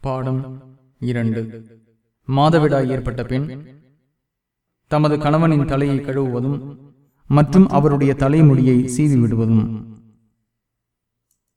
பாடம் இரண்டு. மாதவிடாய் ஏற்பட்ட பெண் தமது கணவனின் தலையை கழுவுவதும் மற்றும் அவருடைய தலைமுடியை சீவி விடுவதும்.